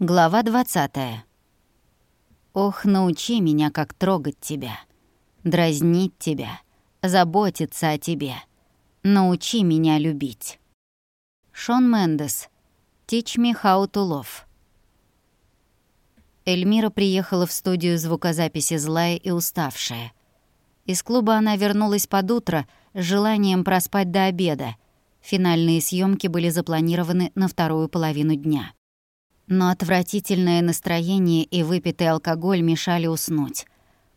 Глава 20. Ох, научи меня, как трогать тебя, дразнить тебя, заботиться о тебе. Научи меня любить. Шон Мендес. Teach me how to love. Эльмира приехала в студию звукозаписи злая и уставшая. Из клуба она вернулась под утро с желанием проспать до обеда. Финальные съемки были запланированы на вторую половину дня но отвратительное настроение и выпитый алкоголь мешали уснуть.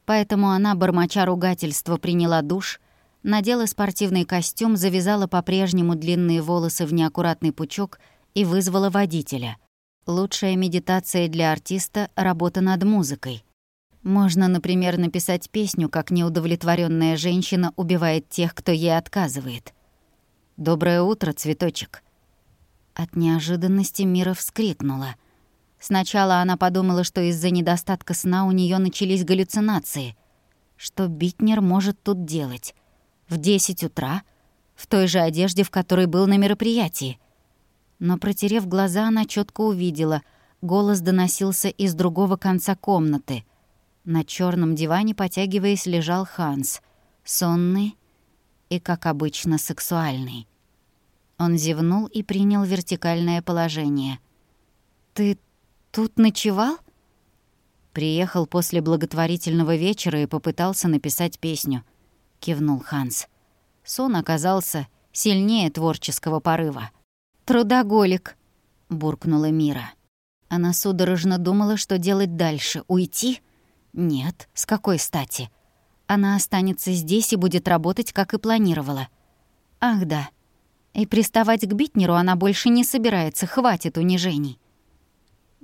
Поэтому она, бормоча ругательства, приняла душ, надела спортивный костюм, завязала по-прежнему длинные волосы в неаккуратный пучок и вызвала водителя. Лучшая медитация для артиста — работа над музыкой. Можно, например, написать песню, как неудовлетворенная женщина убивает тех, кто ей отказывает. «Доброе утро, цветочек». От неожиданности Мира вскрикнула. Сначала она подумала, что из-за недостатка сна у нее начались галлюцинации. Что Битнер может тут делать? В 10 утра? В той же одежде, в которой был на мероприятии? Но, протерев глаза, она четко увидела. Голос доносился из другого конца комнаты. На черном диване, потягиваясь, лежал Ханс. Сонный и, как обычно, сексуальный. Он зевнул и принял вертикальное положение. «Ты «Тут ночевал?» Приехал после благотворительного вечера и попытался написать песню. Кивнул Ханс. Сон оказался сильнее творческого порыва. «Трудоголик», — буркнула Мира. Она судорожно думала, что делать дальше. Уйти? Нет, с какой стати? Она останется здесь и будет работать, как и планировала. Ах да. И приставать к Битнеру она больше не собирается, хватит унижений.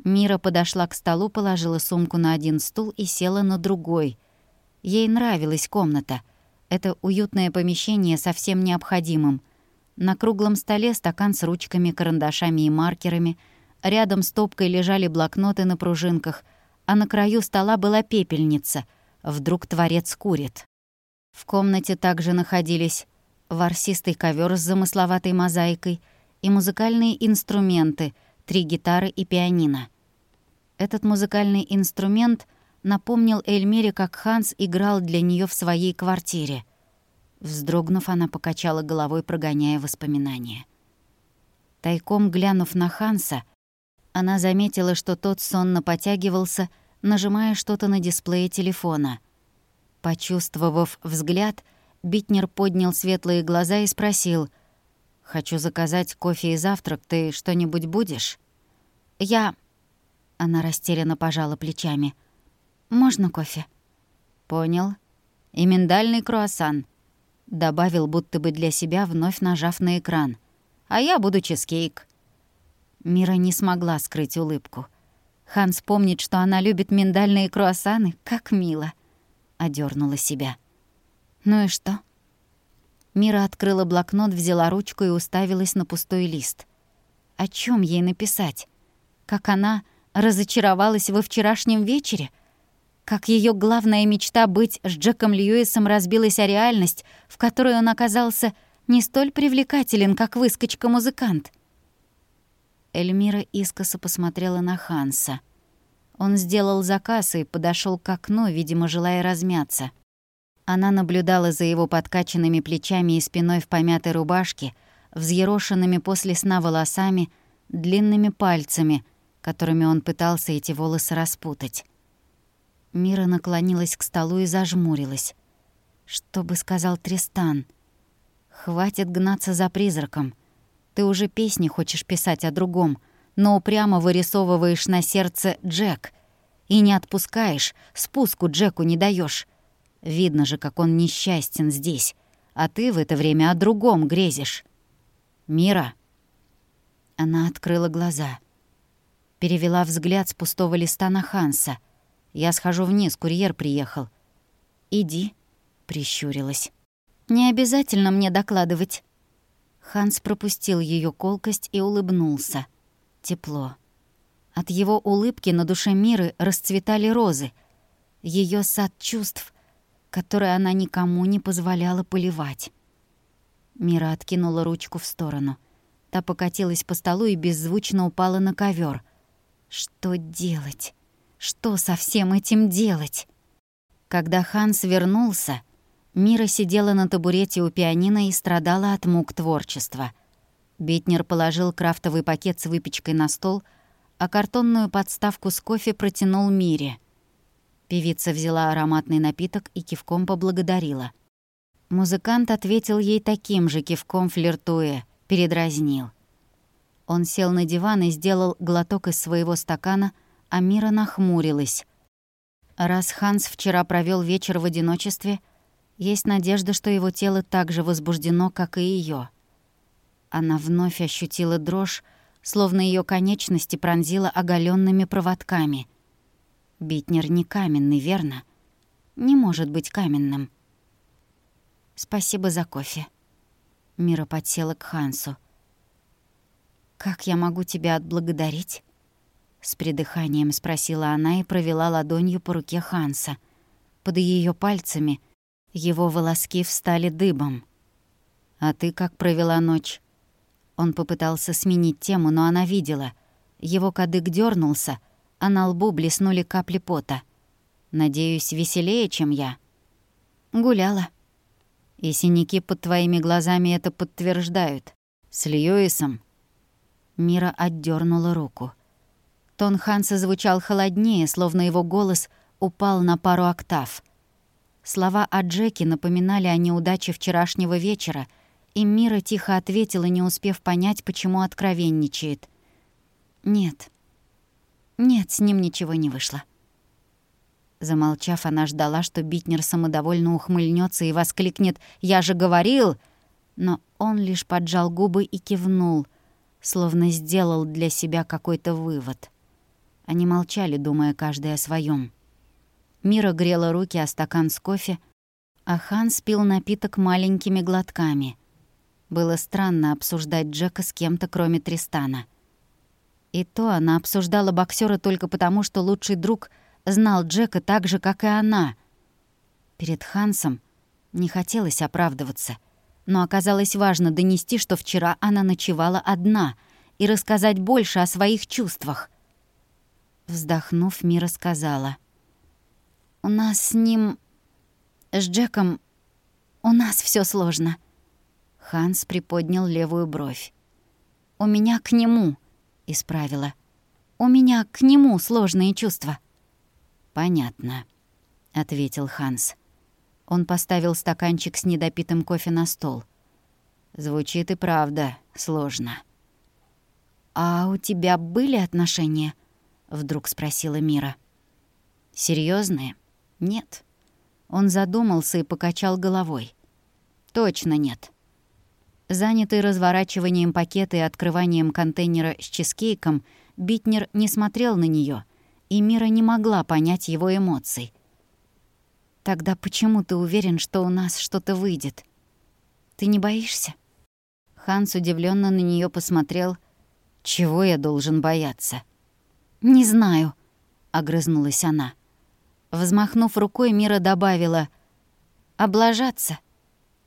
Мира подошла к столу, положила сумку на один стул и села на другой. Ей нравилась комната. Это уютное помещение совсем необходимым. На круглом столе стакан с ручками, карандашами и маркерами. Рядом с топкой лежали блокноты на пружинках, а на краю стола была пепельница. Вдруг творец курит. В комнате также находились ворсистый ковер с замысловатой мозаикой и музыкальные инструменты — три гитары и пианино. Этот музыкальный инструмент напомнил Эльмире, как Ханс играл для нее в своей квартире. Вздрогнув, она покачала головой, прогоняя воспоминания. Тайком глянув на Ханса, она заметила, что тот сонно потягивался, нажимая что-то на дисплее телефона. Почувствовав взгляд, Битнер поднял светлые глаза и спросил — Хочу заказать кофе и завтрак. Ты что-нибудь будешь?» «Я...» Она растерянно пожала плечами. «Можно кофе?» «Понял. И миндальный круассан», — добавил будто бы для себя, вновь нажав на экран. «А я буду чизкейк». Мира не смогла скрыть улыбку. Ханс помнит, что она любит миндальные круассаны. Как мило. Одернула себя. «Ну и что?» Мира открыла блокнот, взяла ручку и уставилась на пустой лист. О чем ей написать? Как она разочаровалась во вчерашнем вечере? Как ее главная мечта быть с Джеком Льюисом разбилась о реальность, в которой он оказался не столь привлекателен, как выскочка-музыкант? Эльмира искоса посмотрела на Ханса. Он сделал заказ и подошел к окну, видимо, желая размяться. Она наблюдала за его подкачанными плечами и спиной в помятой рубашке, взъерошенными после сна волосами, длинными пальцами, которыми он пытался эти волосы распутать. Мира наклонилась к столу и зажмурилась. Что бы сказал Тристан? «Хватит гнаться за призраком. Ты уже песни хочешь писать о другом, но упрямо вырисовываешь на сердце Джек. И не отпускаешь, спуску Джеку не даешь. Видно же, как он несчастен здесь, а ты в это время о другом грезишь. Мира. Она открыла глаза. Перевела взгляд с пустого листа на Ханса. Я схожу вниз, курьер приехал. «Иди», — прищурилась. «Не обязательно мне докладывать». Ханс пропустил ее колкость и улыбнулся. Тепло. От его улыбки на душе Миры расцветали розы. Ее сад чувств которое она никому не позволяла поливать. Мира откинула ручку в сторону. Та покатилась по столу и беззвучно упала на ковер. Что делать? Что со всем этим делать? Когда Ханс вернулся, Мира сидела на табурете у пианино и страдала от мук творчества. Битнер положил крафтовый пакет с выпечкой на стол, а картонную подставку с кофе протянул Мире. Певица взяла ароматный напиток и кивком поблагодарила. Музыкант ответил ей таким же кивком флиртуя, передразнил. Он сел на диван и сделал глоток из своего стакана, а Мира нахмурилась. Раз Ханс вчера провел вечер в одиночестве — есть надежда, что его тело так же возбуждено, как и ее. Она вновь ощутила дрожь, словно ее конечности пронзила оголенными проводками. Битнер не каменный, верно? Не может быть каменным. «Спасибо за кофе». Мира подсела к Хансу. «Как я могу тебя отблагодарить?» С придыханием спросила она и провела ладонью по руке Ханса. Под ее пальцами его волоски встали дыбом. «А ты как провела ночь?» Он попытался сменить тему, но она видела. Его кадык дернулся, а на лбу блеснули капли пота. «Надеюсь, веселее, чем я?» «Гуляла». «И синяки под твоими глазами это подтверждают. С Льюисом?» Мира отдернула руку. Тон Ханса звучал холоднее, словно его голос упал на пару октав. Слова о Джеке напоминали о неудаче вчерашнего вечера, и Мира тихо ответила, не успев понять, почему откровенничает. «Нет. Нет, с ним ничего не вышло». Замолчав, она ждала, что Битнер самодовольно ухмыльнется и воскликнет «Я же говорил!» Но он лишь поджал губы и кивнул, словно сделал для себя какой-то вывод. Они молчали, думая каждый о своем. Мира грела руки о стакан с кофе, а Ханс пил напиток маленькими глотками. Было странно обсуждать Джека с кем-то, кроме Тристана. И то она обсуждала боксера только потому, что лучший друг знал Джека так же, как и она. Перед Хансом не хотелось оправдываться, но оказалось важно донести, что вчера она ночевала одна и рассказать больше о своих чувствах. Вздохнув, Мира сказала — у нас с ним... с Джеком... у нас все сложно». Ханс приподнял левую бровь. «У меня к нему», — исправила. «У меня к нему сложные чувства». «Понятно», — ответил Ханс. Он поставил стаканчик с недопитым кофе на стол. «Звучит и правда сложно». «А у тебя были отношения?» — вдруг спросила Мира. «Серьёзные?» Нет. Он задумался и покачал головой. Точно нет. Занятый разворачиванием пакета и открыванием контейнера с чизкейком, Битнер не смотрел на нее, и Мира не могла понять его эмоций. «Тогда почему ты уверен, что у нас что-то выйдет? Ты не боишься?» Ханс удивленно на нее посмотрел. «Чего я должен бояться?» «Не знаю», — огрызнулась она. Взмахнув рукой, Мира добавила «Облажаться?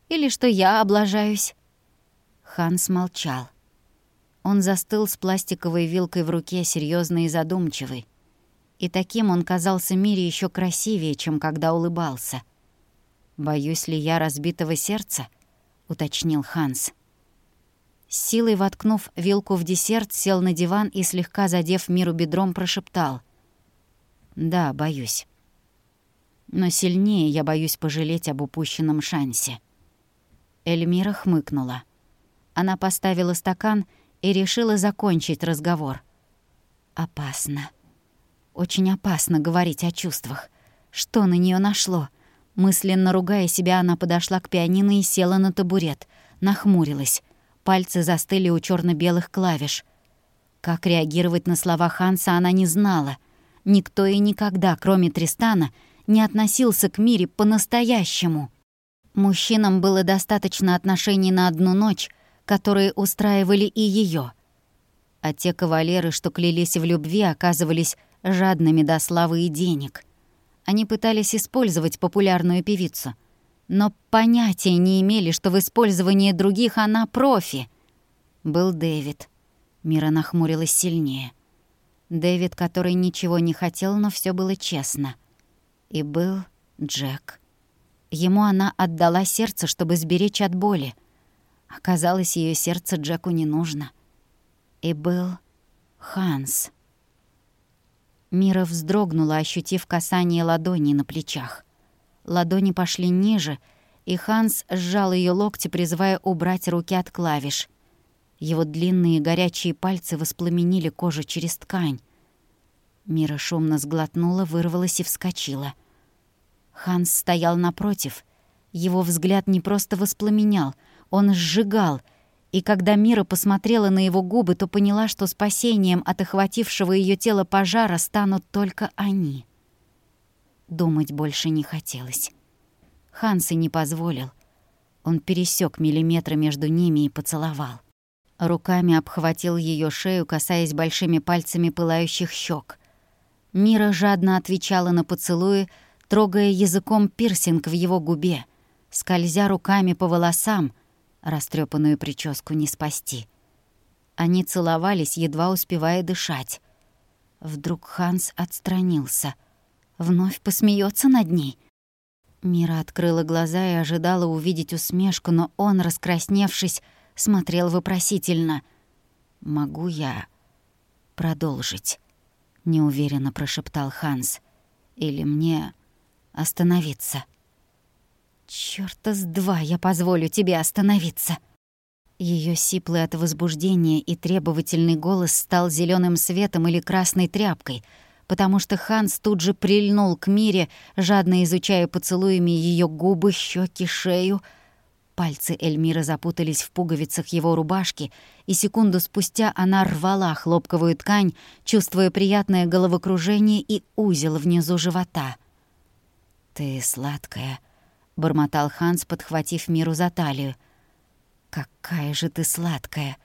Или что я облажаюсь?» Ханс молчал. Он застыл с пластиковой вилкой в руке, серьезный и задумчивый. И таким он казался Мире еще красивее, чем когда улыбался. «Боюсь ли я разбитого сердца?» — уточнил Ханс. С силой воткнув вилку в десерт, сел на диван и, слегка задев Миру бедром, прошептал. «Да, боюсь» но сильнее я боюсь пожалеть об упущенном шансе». Эльмира хмыкнула. Она поставила стакан и решила закончить разговор. «Опасно. Очень опасно говорить о чувствах. Что на нее нашло?» Мысленно ругая себя, она подошла к пианино и села на табурет. Нахмурилась. Пальцы застыли у черно белых клавиш. Как реагировать на слова Ханса она не знала. Никто и никогда, кроме Тристана, не относился к мире по-настоящему. Мужчинам было достаточно отношений на одну ночь, которые устраивали и ее. А те кавалеры, что клялись в любви, оказывались жадными до славы и денег. Они пытались использовать популярную певицу, но понятия не имели, что в использовании других она профи. Был Дэвид. Мира нахмурилась сильнее. Дэвид, который ничего не хотел, но все было честно. И был Джек. Ему она отдала сердце, чтобы сберечь от боли. Оказалось, ее сердце Джеку не нужно. И был Ханс. Мира вздрогнула, ощутив касание ладони на плечах. Ладони пошли ниже, и Ханс сжал ее локти, призывая убрать руки от клавиш. Его длинные горячие пальцы воспламенили кожу через ткань. Мира шумно сглотнула, вырвалась и вскочила. Ханс стоял напротив. Его взгляд не просто воспламенял, он сжигал — и когда Мира посмотрела на его губы, то поняла, что спасением от охватившего ее тело пожара станут только они. Думать больше не хотелось. Ханс и не позволил. Он пересек миллиметры между ними и поцеловал. Руками обхватил ее шею, касаясь большими пальцами пылающих щек. Мира жадно отвечала на поцелуи, трогая языком пирсинг в его губе, скользя руками по волосам — Растрепанную прическу не спасти. Они целовались, едва успевая дышать. Вдруг Ханс отстранился. Вновь посмеется над ней. Мира открыла глаза и ожидала увидеть усмешку, но он, раскрасневшись, смотрел вопросительно. «Могу я продолжить?» — неуверенно прошептал Ханс. «Или мне остановиться?» Чёрта с два я позволю тебе остановиться. Ее сиплый от возбуждения и требовательный голос стал зеленым светом или красной тряпкой, потому что Ханс тут же прильнул к Мире, жадно изучая поцелуями ее губы, щеки, шею. Пальцы Эльмира запутались в пуговицах его рубашки, и секунду спустя она рвала хлопковую ткань, чувствуя приятное головокружение и узел внизу живота. «Ты сладкая», бормотал Ханс, подхватив Миру за талию. «Какая же ты сладкая!»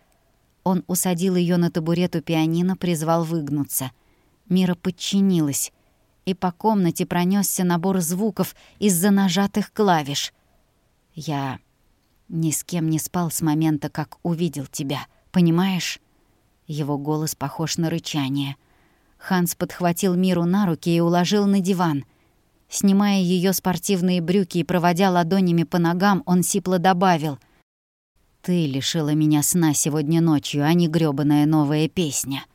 Он усадил ее на табурет у пианино, призвал выгнуться. Мира подчинилась, и по комнате пронесся набор звуков из-за нажатых клавиш. «Я ни с кем не спал с момента, как увидел тебя, понимаешь?» Его голос похож на рычание. Ханс подхватил Миру на руки и уложил на диван — Снимая ее спортивные брюки и проводя ладонями по ногам, он сипло добавил. «Ты лишила меня сна сегодня ночью, а не грёбаная новая песня».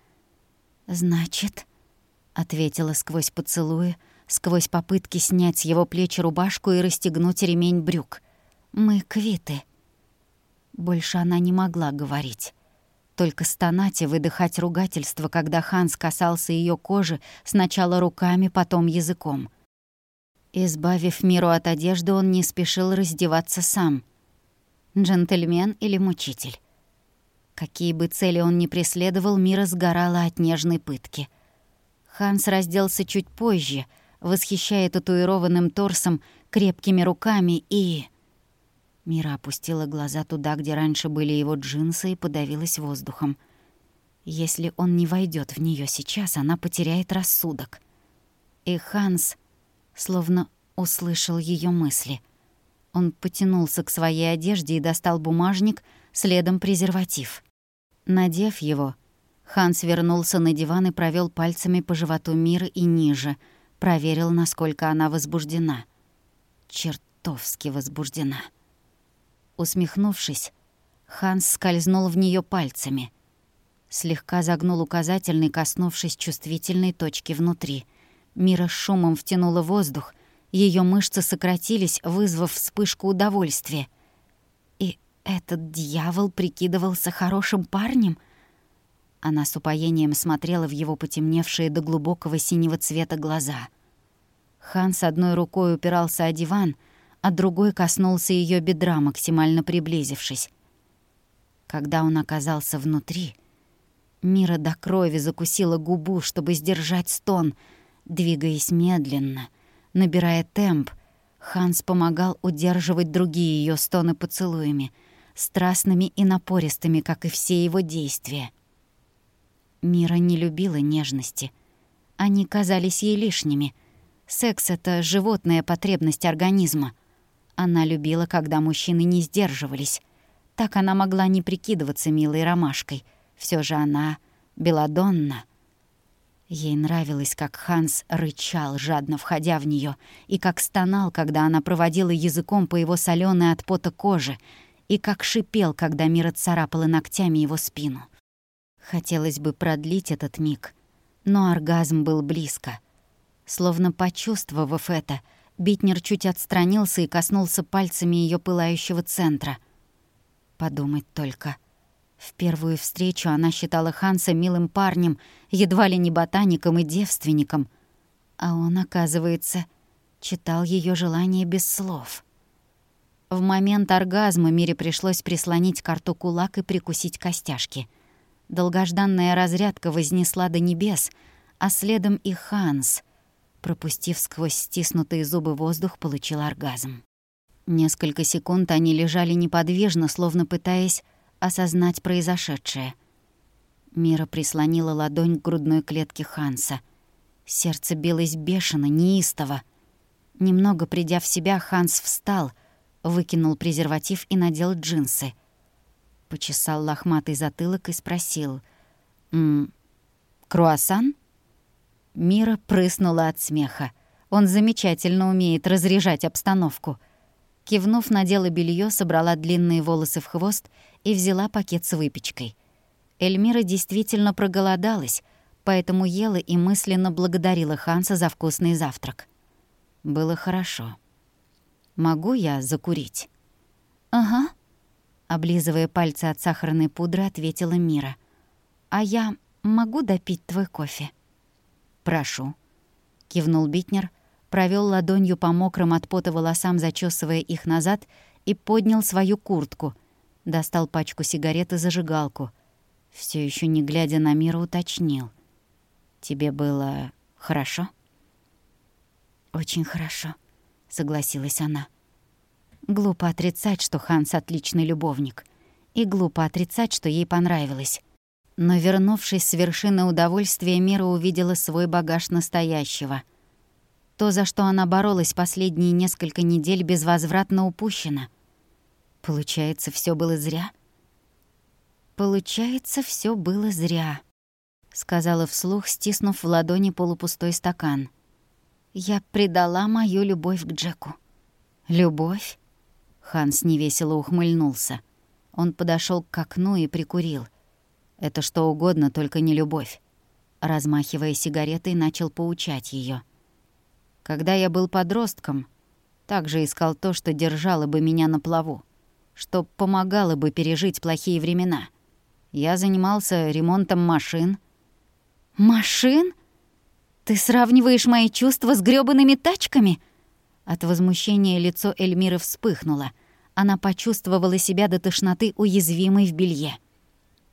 «Значит...» — ответила сквозь поцелуи, сквозь попытки снять с его плеч рубашку и расстегнуть ремень брюк. «Мы квиты». Больше она не могла говорить. Только стонать и выдыхать ругательство, когда Ханс касался ее кожи сначала руками, потом языком — Избавив миру от одежды, он не спешил раздеваться сам. Джентльмен или мучитель? Какие бы цели он ни преследовал, Мира сгорала от нежной пытки. Ханс разделся чуть позже, восхищая татуированным торсом, крепкими руками и... Мира опустила глаза туда, где раньше были его джинсы, и подавилась воздухом. Если он не войдет в нее сейчас, она потеряет рассудок. И Ханс словно услышал ее мысли. Он потянулся к своей одежде и достал бумажник, следом презерватив. Надев его, Ханс вернулся на диван и провел пальцами по животу Мира и ниже, проверил, насколько она возбуждена. Чертовски возбуждена. Усмехнувшись, Ханс скользнул в нее пальцами. Слегка загнул указательный, коснувшись чувствительной точки внутри — Мира шумом втянула воздух, ее мышцы сократились, вызвав вспышку удовольствия. И этот дьявол прикидывался хорошим парнем? Она с упоением смотрела в его потемневшие до глубокого синего цвета глаза. Хан с одной рукой упирался о диван, а другой коснулся ее бедра, максимально приблизившись. Когда он оказался внутри, Мира до крови закусила губу, чтобы сдержать стон — Двигаясь медленно, набирая темп, Ханс помогал удерживать другие ее стоны поцелуями, страстными и напористыми, как и все его действия. Мира не любила нежности. Они казались ей лишними. Секс — это животная потребность организма. Она любила, когда мужчины не сдерживались. Так она могла не прикидываться милой ромашкой. Все же она — Беладонна — Ей нравилось, как Ханс рычал, жадно входя в нее, и как стонал, когда она проводила языком по его соленой от пота коже, и как шипел, когда Мира царапала ногтями его спину. Хотелось бы продлить этот миг, но оргазм был близко. Словно почувствовав это, Битнер чуть отстранился и коснулся пальцами ее пылающего центра. Подумать только. В первую встречу она считала Ханса милым парнем, едва ли не ботаником и девственником. А он, оказывается, читал ее желание без слов. В момент оргазма Мире пришлось прислонить карту кулак и прикусить костяшки — Долгожданная разрядка вознесла до небес, а следом и Ханс, пропустив сквозь стиснутые зубы воздух, получил оргазм. Несколько секунд они лежали неподвижно, словно пытаясь осознать произошедшее. Мира прислонила ладонь к грудной клетке Ханса. Сердце билось бешено, неистово. Немного придя в себя, Ханс встал, выкинул презерватив и надел джинсы — почесал лохматый затылок и спросил. «М круассан?» Мира прыснула от смеха. Он замечательно умеет разряжать обстановку. Кивнув, надела белье, собрала длинные волосы в хвост и взяла пакет с выпечкой. Эльмира действительно проголодалась, поэтому ела и мысленно благодарила Ханса за вкусный завтрак. Было хорошо. «Могу я закурить?» «Ага», Облизывая пальцы от сахарной пудры, ответила Мира. «А я могу допить твой кофе?» «Прошу», — кивнул Битнер, провел ладонью по мокрым от пота волосам, зачесывая их назад, и поднял свою куртку. Достал пачку сигарет и зажигалку. Все еще не глядя на Мира, уточнил. «Тебе было хорошо?» «Очень хорошо», — согласилась она. Глупо отрицать, что Ханс отличный любовник. И глупо отрицать, что ей понравилось. Но, вернувшись с вершины удовольствия, Мира увидела свой багаж настоящего. То, за что она боролась последние несколько недель, безвозвратно упущено. Получается, все было зря? Получается, все было зря, сказала вслух, стиснув в ладони полупустой стакан. Я предала мою любовь к Джеку. Любовь? Ханс невесело ухмыльнулся. Он подошел к окну и прикурил. Это что угодно, только не любовь. Размахивая сигаретой, начал поучать ее. Когда я был подростком, также искал то, что держало бы меня на плаву, что помогало бы пережить плохие времена. Я занимался ремонтом машин. «Машин? Ты сравниваешь мои чувства с грёбаными тачками?» От возмущения лицо Эльмиры вспыхнуло. Она почувствовала себя до тошноты уязвимой в белье.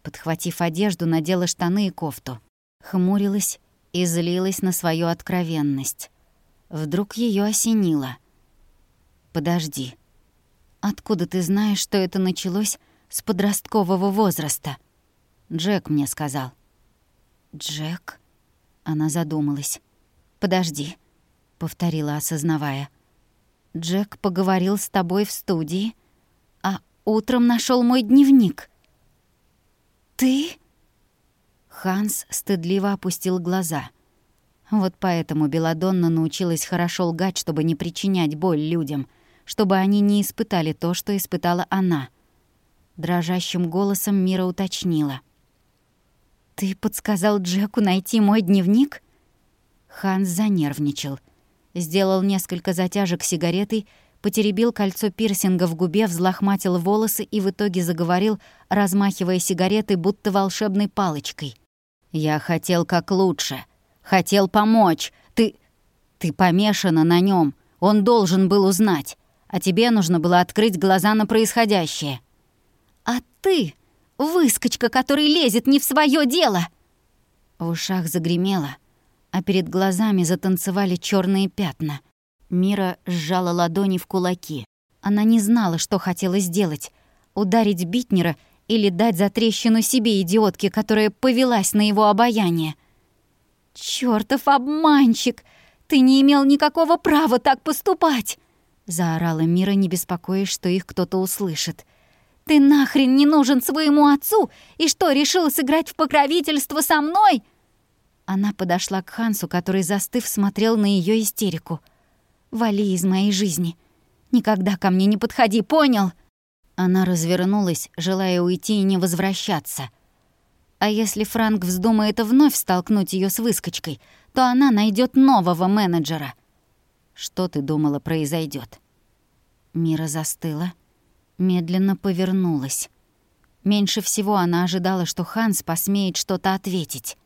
Подхватив одежду, надела штаны и кофту. Хмурилась и злилась на свою откровенность. Вдруг ее осенило. «Подожди. Откуда ты знаешь, что это началось с подросткового возраста?» Джек мне сказал. «Джек?» Она задумалась. «Подожди», — повторила, осознавая. Джек поговорил с тобой в студии, а утром нашел мой дневник. Ты? Ханс стыдливо опустил глаза. Вот поэтому Беладонна научилась хорошо лгать, чтобы не причинять боль людям, чтобы они не испытали то, что испытала она. Дрожащим голосом Мира уточнила. «Ты подсказал Джеку найти мой дневник?» Ханс занервничал — Сделал несколько затяжек сигаретой, потеребил кольцо пирсинга в губе, взлохматил волосы и в итоге заговорил, размахивая сигаретой, будто волшебной палочкой. «Я хотел как лучше. Хотел помочь. Ты... ты помешана на нем. Он должен был узнать. А тебе нужно было открыть глаза на происходящее». «А ты, выскочка, который лезет не в свое дело!» В ушах загремело — а перед глазами затанцевали черные пятна. Мира сжала ладони в кулаки. Она не знала, что хотела сделать — ударить Битнера или дать за трещину себе идиотке, которая повелась на его обаяние. «Чёртов обманщик! Ты не имел никакого права так поступать!» Заорала Мира, не беспокоясь, что их кто-то услышит. «Ты нахрен не нужен своему отцу? И что, решил сыграть в покровительство со мной?» Она подошла к Хансу, который, застыв, смотрел на ее истерику. «Вали из моей жизни. Никогда ко мне не подходи, понял?» Она развернулась, желая уйти и не возвращаться. А если Франк вздумает вновь столкнуть ее с выскочкой, то она найдет нового менеджера. Что ты думала произойдет? Мира застыла, медленно повернулась. Меньше всего она ожидала, что Ханс посмеет что-то ответить.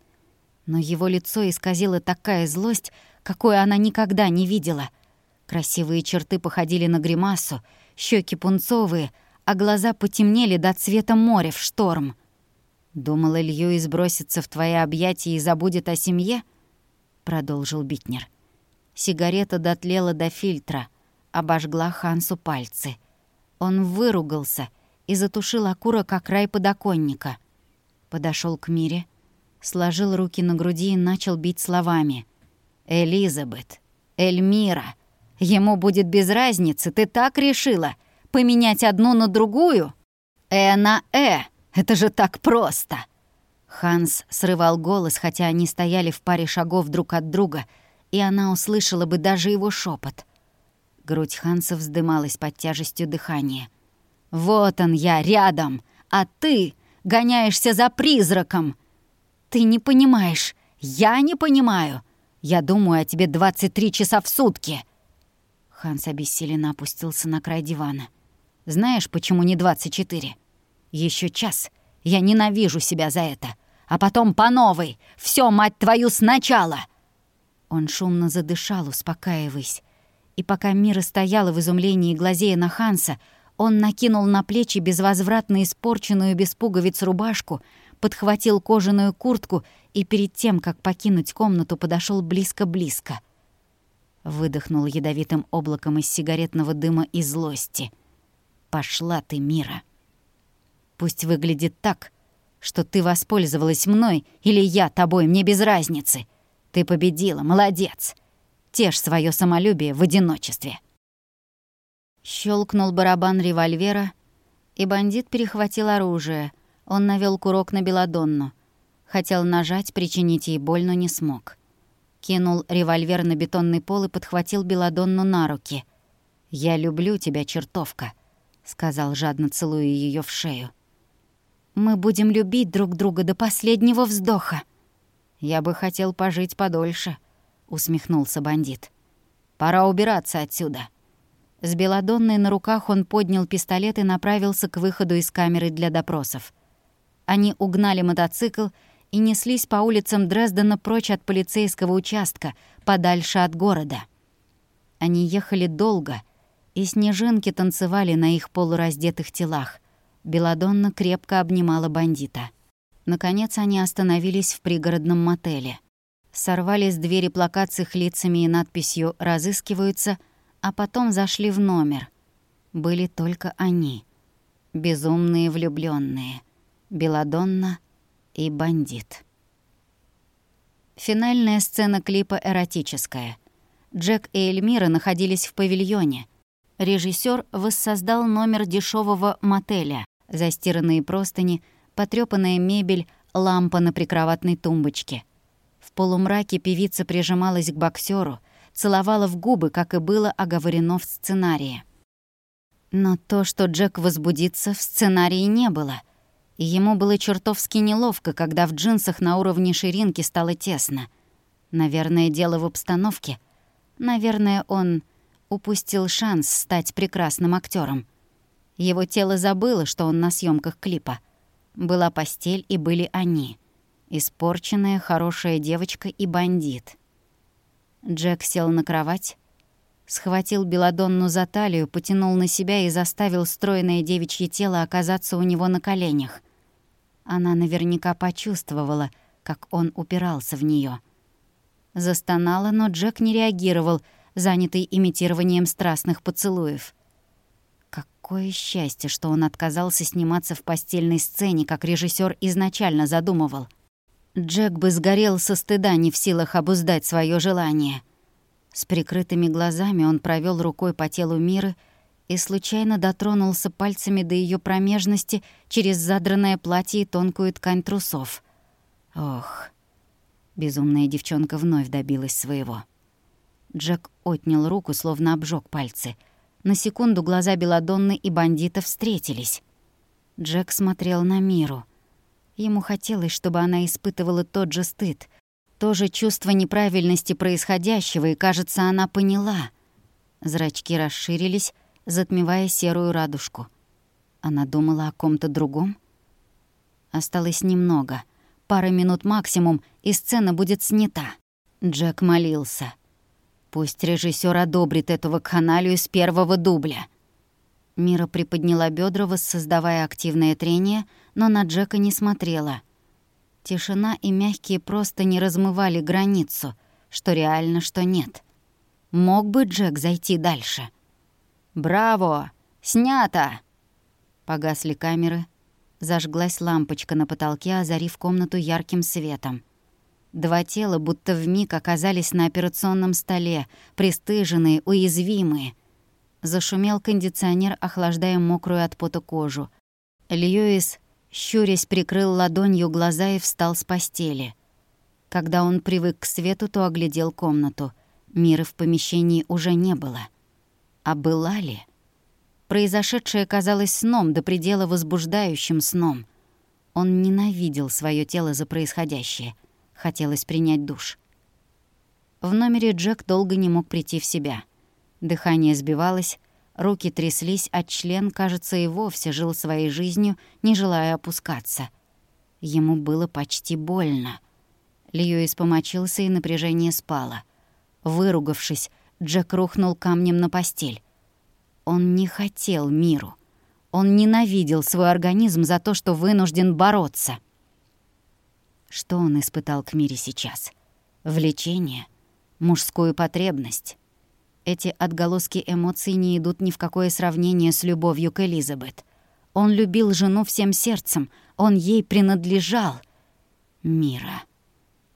Но его лицо исказило такая злость, какой она никогда не видела. Красивые черты походили на гримасу, щеки пунцовые, а глаза потемнели до цвета моря в шторм. «Думала, Льюис бросится в твои объятия и забудет о семье?» — продолжил Битнер. Сигарета дотлела до фильтра, обожгла Хансу пальцы. Он выругался и затушил окурок о край подоконника. Подошел к Мире, сложил руки на груди и начал бить словами. «Элизабет, Эльмира, ему будет без разницы, ты так решила? Поменять одну на другую? Э на э!» Это же так просто!» Ханс срывал голос, хотя они стояли в паре шагов друг от друга, и она услышала бы даже его шепот. Грудь Ханса вздымалась под тяжестью дыхания. «Вот он я, рядом, а ты гоняешься за призраком!» «Ты не понимаешь, я не понимаю. Я думаю о тебе 23 часа в сутки!» Ханс обессиленно опустился на край дивана. «Знаешь, почему не 24? Еще час. Я ненавижу себя за это. А потом по новой. Все, мать твою, сначала!» Он шумно задышал, успокаиваясь. И пока Мира стояла в изумлении, глазея на Ханса, он накинул на плечи безвозвратно испорченную без пуговиц рубашку, подхватил кожаную куртку и перед тем, как покинуть комнату, подошел близко-близко. Выдохнул ядовитым облаком из сигаретного дыма и злости. «Пошла ты, Мира!» Пусть выглядит так, что ты воспользовалась мной или я тобой, мне без разницы. Ты победила, молодец. Тешь свое самолюбие в одиночестве. Щелкнул барабан револьвера, и бандит перехватил оружие. Он навел курок на Беладонну. Хотел нажать, причинить ей боль, но не смог. Кинул револьвер на бетонный пол и подхватил Беладонну на руки. «Я люблю тебя, чертовка», — сказал, жадно целуя ее в шею. Мы будем любить друг друга до последнего вздоха. Я бы хотел пожить подольше, усмехнулся бандит. Пора убираться отсюда. С белодонной на руках он поднял пистолет и направился к выходу из камеры для допросов. Они угнали мотоцикл и неслись по улицам Дрездена прочь от полицейского участка, подальше от города. Они ехали долго, и снежинки танцевали на их полураздетых телах. Беладонна крепко обнимала бандита. Наконец они остановились в пригородном мотеле. Сорвали с двери плакат с их лицами и надписью «Разыскиваются», а потом зашли в номер. Были только они. Безумные влюбленные, Беладонна и бандит. Финальная сцена клипа эротическая. Джек и Эльмира находились в павильоне. Режиссер воссоздал номер дешевого мотеля застиранные простыни, потрёпанная мебель, лампа на прикроватной тумбочке. В полумраке певица прижималась к боксеру, целовала в губы, как и было оговорено в сценарии. Но то, что Джек возбудится, в сценарии не было. И ему было чертовски неловко, когда в джинсах на уровне ширинки стало тесно. Наверное, дело в обстановке. Наверное, он упустил шанс стать прекрасным актером. Его тело забыло, что он на съемках клипа. Была постель, и были они. Испорченная, хорошая девочка и бандит. Джек сел на кровать, схватил Беладонну за талию, потянул на себя и заставил стройное девичье тело оказаться у него на коленях. Она наверняка почувствовала, как он упирался в нее. Застонала, но Джек не реагировал, занятый имитированием страстных поцелуев. Какое счастье, что он отказался сниматься в постельной сцене, как режиссер изначально задумывал. Джек бы сгорел со стыда, не в силах обуздать свое желание. С прикрытыми глазами он провел рукой по телу Миры и случайно дотронулся пальцами до ее промежности через задранное платье и тонкую ткань трусов. Ох, Безумная девчонка вновь добилась своего. Джек отнял руку, словно обжег пальцы. На секунду глаза Беладонны и бандита встретились. Джек смотрел на Миру. Ему хотелось, чтобы она испытывала тот же стыд, то же чувство неправильности происходящего, и, кажется, она поняла. Зрачки расширились, затмевая серую радужку. Она думала о ком-то другом? Осталось немного. Пара минут максимум, и сцена будет снята. Джек молился. Пусть режиссер одобрит эту вакханалию с первого дубля. Мира приподняла бедра, воссоздавая активное трение, но на Джека не смотрела. Тишина и мягкие просто не размывали границу, что реально, что нет. Мог бы Джек зайти дальше? «Браво! Снято!» Погасли камеры, Зажглась лампочка на потолке, озарив комнату ярким светом. Два тела будто вмиг оказались на операционном столе, пристыженные, уязвимые. Зашумел кондиционер, охлаждая мокрую от пота кожу. Льюис, щурясь, прикрыл ладонью глаза и встал с постели. Когда он привык к свету, то оглядел комнату. Мира в помещении уже не было. А была ли? Произошедшее казалось сном, до предела возбуждающим сном. Он ненавидел свое тело за происходящее. Хотелось принять душ. В номере Джек долго не мог прийти в себя. Дыхание сбивалось, руки тряслись, а член, кажется, и вовсе жил своей жизнью, не желая опускаться. Ему было почти больно. Льюис помочился, и напряжение спало. Выругавшись, Джек рухнул камнем на постель. Он не хотел миру. Он ненавидел свой организм за то, что вынужден бороться. Что он испытал к мире сейчас? Влечение? Мужскую потребность? Эти отголоски эмоций не идут ни в какое сравнение с любовью к Элизабет. Он любил жену всем сердцем, он ей принадлежал. Мира.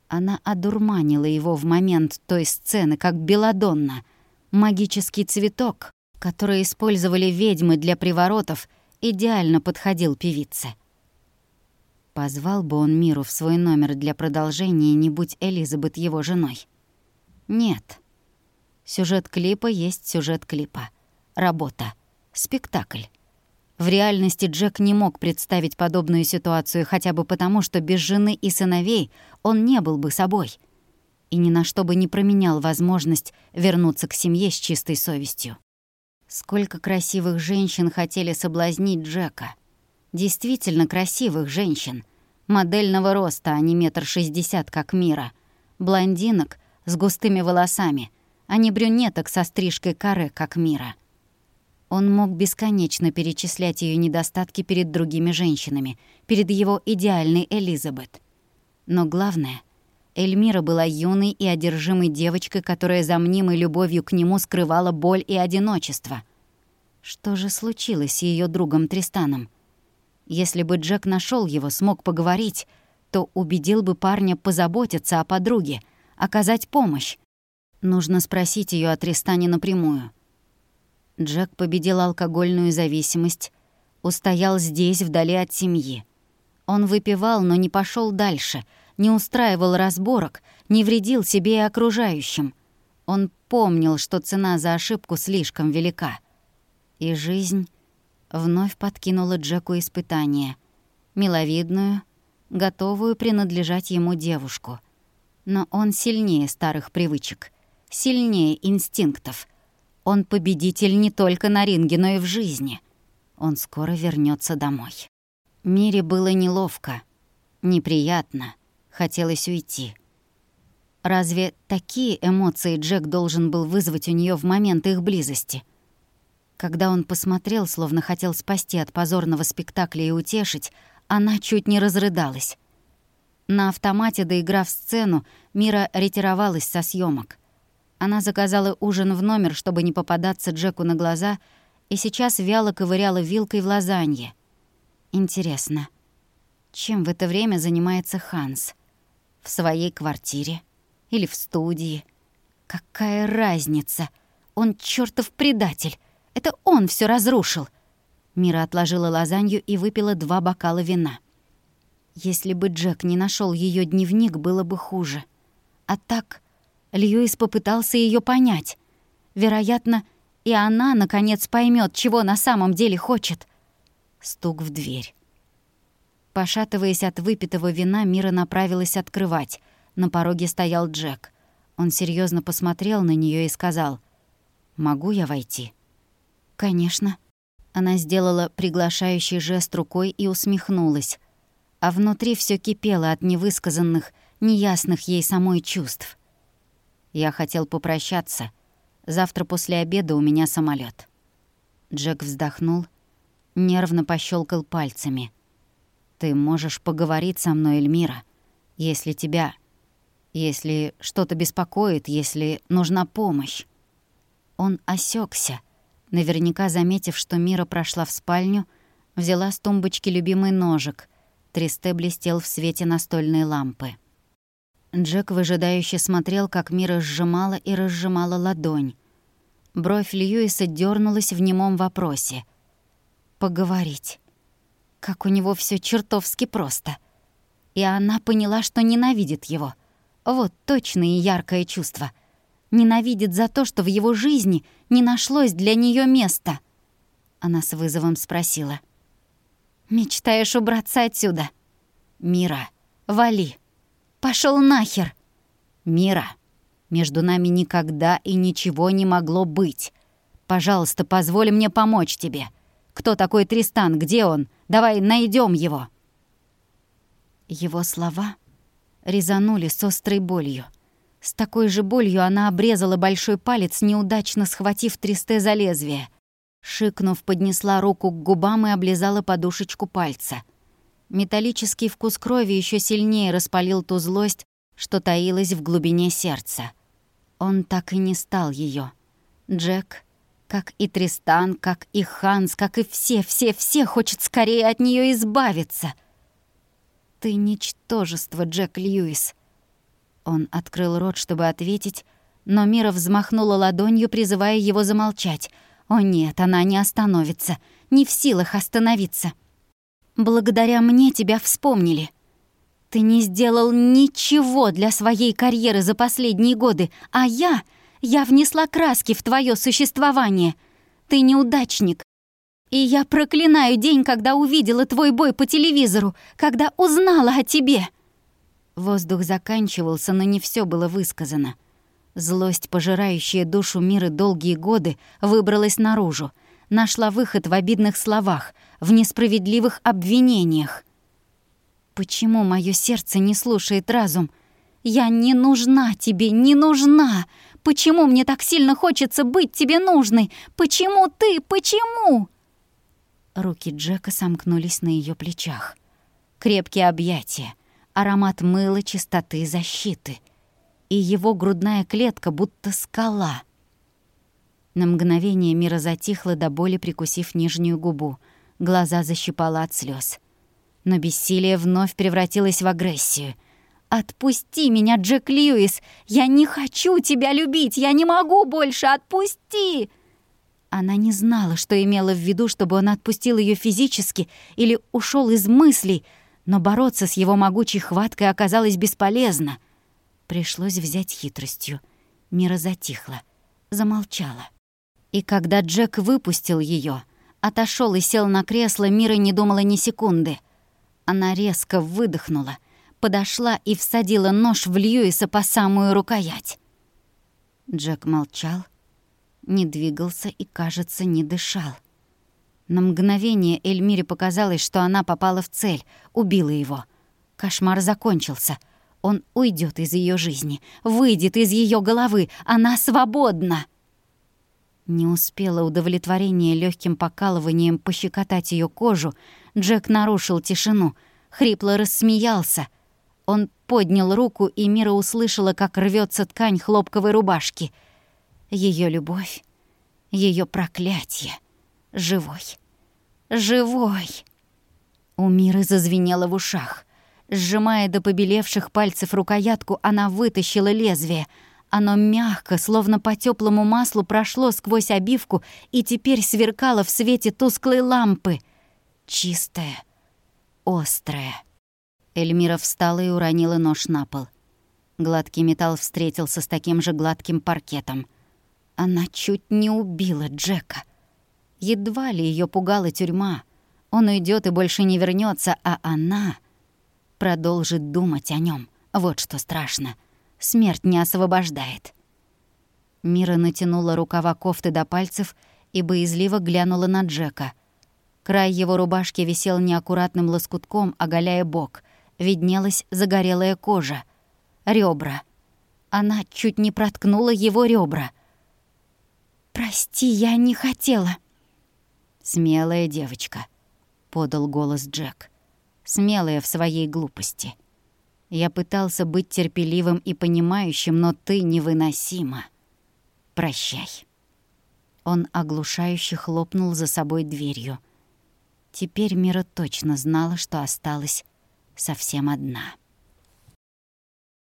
Она одурманила его в момент той сцены, как Беладонна. Магический цветок, который использовали ведьмы для приворотов, идеально подходил певице. Позвал бы он Миру в свой номер для продолжения, не будь Элизабет его женой. Нет. Сюжет клипа есть сюжет клипа. Работа. Спектакль. В реальности Джек не мог представить подобную ситуацию хотя бы потому, что без жены и сыновей он не был бы собой. И ни на что бы не променял возможность вернуться к семье с чистой совестью. Сколько красивых женщин хотели соблазнить Джека. Действительно красивых женщин. Модельного роста, а не метр шестьдесят, как Мира. Блондинок с густыми волосами, а не брюнеток со стрижкой каре, как Мира. Он мог бесконечно перечислять ее недостатки перед другими женщинами, перед его идеальной Элизабет. Но главное, Эльмира была юной и одержимой девочкой, которая за мнимой любовью к нему скрывала боль и одиночество. Что же случилось с ее другом Тристаном? Если бы Джек нашел его, смог поговорить, то убедил бы парня позаботиться о подруге, оказать помощь. Нужно спросить ее о Тристане напрямую. Джек победил алкогольную зависимость, устоял здесь, вдали от семьи. Он выпивал, но не пошел дальше — не устраивал разборок, не вредил себе и окружающим. Он помнил, что цена за ошибку слишком велика. И жизнь вновь подкинула Джеку испытание. Миловидную, готовую принадлежать ему девушку. Но он сильнее старых привычек, сильнее инстинктов. Он победитель не только на ринге, но и в жизни. Он скоро вернется домой. Мире было неловко, неприятно — Хотелось уйти. Разве такие эмоции Джек должен был вызвать у нее в момент их близости? Когда он посмотрел, словно хотел спасти от позорного спектакля и утешить, она чуть не разрыдалась. На автомате, доиграв сцену, Мира ретировалась со съемок. Она заказала ужин в номер, чтобы не попадаться Джеку на глаза, и сейчас вяло ковыряла вилкой в лазанье. Интересно, чем в это время занимается Ханс? В своей квартире или в студии. Какая разница? Он чертов предатель. Это он все разрушил. Мира отложила лазанью и выпила два бокала вина. Если бы Джек не нашел ее дневник, было бы хуже. А так Льюис попытался ее понять. Вероятно, и она, наконец, поймет, чего на самом деле хочет. Стук в дверь. Пошатываясь от выпитого вина, Мира направилась открывать. На пороге стоял Джек. Он серьезно посмотрел на нее и сказал, «Могу я войти?» «Конечно». Она сделала приглашающий жест рукой и усмехнулась. А внутри все кипело от невысказанных, неясных ей самой чувств. «Я хотел попрощаться. Завтра после обеда у меня самолет. Джек вздохнул, нервно пощелкал пальцами. «Ты можешь поговорить со мной, Эльмира, если тебя... Если что-то беспокоит, если нужна помощь». Он осекся, наверняка заметив, что Мира прошла в спальню, взяла с тумбочки любимый ножик. Тристе блестел в свете настольной лампы. Джек выжидающе смотрел, как Мира сжимала и разжимала ладонь. Бровь Льюиса дернулась в немом вопросе. «Поговорить. Как у него все чертовски просто». И она поняла, что ненавидит его. Вот точное и яркое чувство — Ненавидит за то, что в его жизни не нашлось для нее места. Она с вызовом спросила. «Мечтаешь убраться отсюда?» «Мира, вали! Пошел нахер!» «Мира, между нами никогда и ничего не могло быть. Пожалуйста, позволь мне помочь тебе. Кто такой Тристан? Где он? Давай найдем его!» Его слова резанули с острой болью. С такой же болью она обрезала большой палец, неудачно схватив Тристе за лезвие. Шикнув, поднесла руку к губам и облизала подушечку пальца. Металлический вкус крови еще сильнее распалил ту злость, что таилась в глубине сердца. Он так и не стал ее. Джек, как и Тристан, как и Ханс, как и все, все, все, хочет скорее от нее избавиться. «Ты ничтожество, Джек Льюис», он открыл рот, чтобы ответить, но Мира взмахнула ладонью, призывая его замолчать. «О нет, она не остановится, не в силах остановиться. Благодаря мне тебя вспомнили. Ты не сделал ничего для своей карьеры за последние годы, а я... Я внесла краски в твое существование. Ты неудачник. И я проклинаю день, когда увидела твой бой по телевизору, когда узнала о тебе». Воздух заканчивался, но не все было высказано. Злость, пожирающая душу мира долгие годы, выбралась наружу, нашла выход в обидных словах, в несправедливых обвинениях. «Почему мое сердце не слушает разум? Я не нужна тебе, не нужна! Почему мне так сильно хочется быть тебе нужной? Почему ты? Почему?» Руки Джека сомкнулись на ее плечах. Крепкие объятия — аромат мыла, чистоты и защиты. И его грудная клетка будто скала. На мгновение Мира затихла до боли, прикусив нижнюю губу. Глаза защипала от слез. Но бессилие вновь превратилось в агрессию. «Отпусти меня, Джек Льюис! Я не хочу тебя любить! Я не могу больше! Отпусти!» Она не знала, что имела в виду, чтобы он отпустил ее физически или ушел из мыслей, но бороться с его могучей хваткой оказалось бесполезно. Пришлось взять хитростью. Мира затихла, замолчала. И когда Джек выпустил ее, отошел и сел на кресло, Мира не думала ни секунды. Она резко выдохнула, подошла и всадила нож в Льюиса по самую рукоять. Джек молчал, не двигался и, кажется, не дышал. На мгновение Эльмире показалось, что она попала в цель, убила его. Кошмар закончился. Он уйдет из ее жизни, выйдет из ее головы. Она свободна. Не успела удовлетворение легким покалыванием пощекотать ее кожу, Джек нарушил тишину, хрипло рассмеялся. Он поднял руку, и Мира услышала, как рвется ткань хлопковой рубашки. Ее любовь, ее проклятие — Живой. Живой. У Миры зазвенело в ушах. Сжимая до побелевших пальцев рукоятку, она вытащила лезвие. Оно мягко, словно по теплому маслу, прошло сквозь обивку и теперь сверкало в свете тусклой лампы. Чистое, острое. Эльмира встала и уронила нож на пол. Гладкий металл встретился с таким же гладким паркетом. Она чуть не убила Джека. Едва ли ее пугала тюрьма. Он уйдет и больше не вернется, а она продолжит думать о нем. Вот что страшно. Смерть не освобождает. Мира натянула рукава кофты до пальцев и боязливо глянула на Джека. Край его рубашки висел неаккуратным лоскутком, оголяя бок. Виднелась загорелая кожа. Ребра. Она чуть не проткнула его ребра. «Прости, я не хотела». «Смелая девочка», — подал голос Джек. «Смелая в своей глупости. Я пытался быть терпеливым и понимающим, но ты невыносима. Прощай». Он оглушающе хлопнул за собой дверью. Теперь Мира точно знала, что осталась совсем одна.